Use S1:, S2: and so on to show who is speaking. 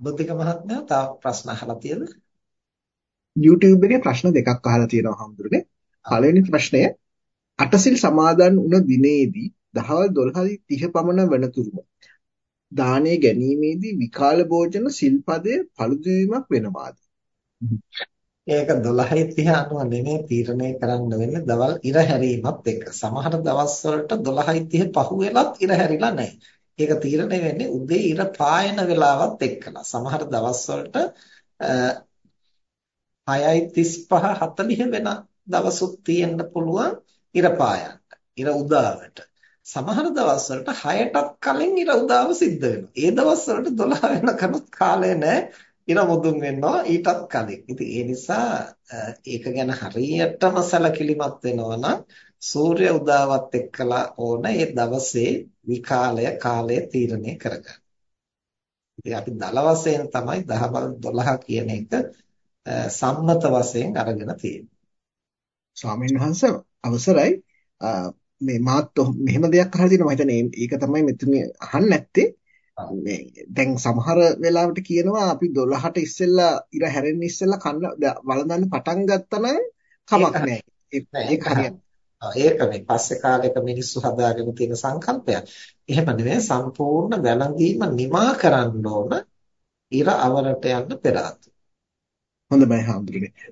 S1: බුද්ධික මහත්මයා තව ප්‍රශ්න අහලා තියෙනවද?
S2: YouTube එකේ ප්‍රශ්න දෙකක් අහලා තියෙනවා හම්දුරනේ. පළවෙනි ප්‍රශ්නය අටසිල් සමාදන් වුණ දිනේදී දහවල් 12:30 පමණ වනතුරුම දානය ගැනීමේදී විකාල භෝජන සිල්පදය පළුදු වීමක් වෙනවාද?
S1: ඒක 12:30 අනුව නෙමෙයි තීරණය කරන්න වෙන්නේ දවල් ඉර හැරීමත් එක්ක. සමහර දවස් වලට 12:30 පහු වෙලත් ඉර හැරිලා නැහැ. ඒක තීරණය වෙන්නේ උදේ ඉර පායන වෙලාවත් එක්කලා. සමහර දවස් වලට 6:35 40 වෙන දවසුත් තියෙන්න පුළුවන් ඉර පායන්න. ඉර උදාවට. සමහර දවස් වලට 6ටත් කලින් ඉර උදාව සිද්ධ වෙනවා. ඒ දවස් වලට 12 වෙනකනුත් කාලය නැහැ. ඉර මුදුන් වෙනවා ඊටත් කලින්. ඉතින් ඒ නිසා ඒක ගැන හරියටම සැලකිලිමත් වෙනවා නම් සූර්ය උදාවත් එක්කලා ඕන ඒ දවසේ විකාලය කාලය තීරණය කරගන්න. ඉතින් අපි දල වශයෙන් තමයි 10 බල 12 කියන එක සම්මත වශයෙන් අරගෙන තියෙන්නේ.
S2: ස්වාමීන් වහන්සේ අවසරයි මේ මාත් මෙහෙම දෙයක් අහලා තියෙනවා මම හිතන්නේ ඒක තමයි මෙතුණ අහන්න නැත්තේ මේ දැන් සමහර වෙලාවට කියනවා අපි 12ට ඉස්සෙල්ලා ඉර හැරෙන්න ඉස්සෙල්ලා කන්න වළඳන්න පටන් ගත්තා නම් කමක් නැහැ. ඒක හරියට
S1: ඒක මේ පස්සේ කාලෙක මිනිස්සු හදාගෙන තියෙන සංකල්පයක්. එහෙම නෙවෙයි. සම්පූර්ණ වැළඳීම නිමා කරන්න ඕන ඉර අවරට යන්න පෙර
S2: හොඳයි හාමුදුරනේ.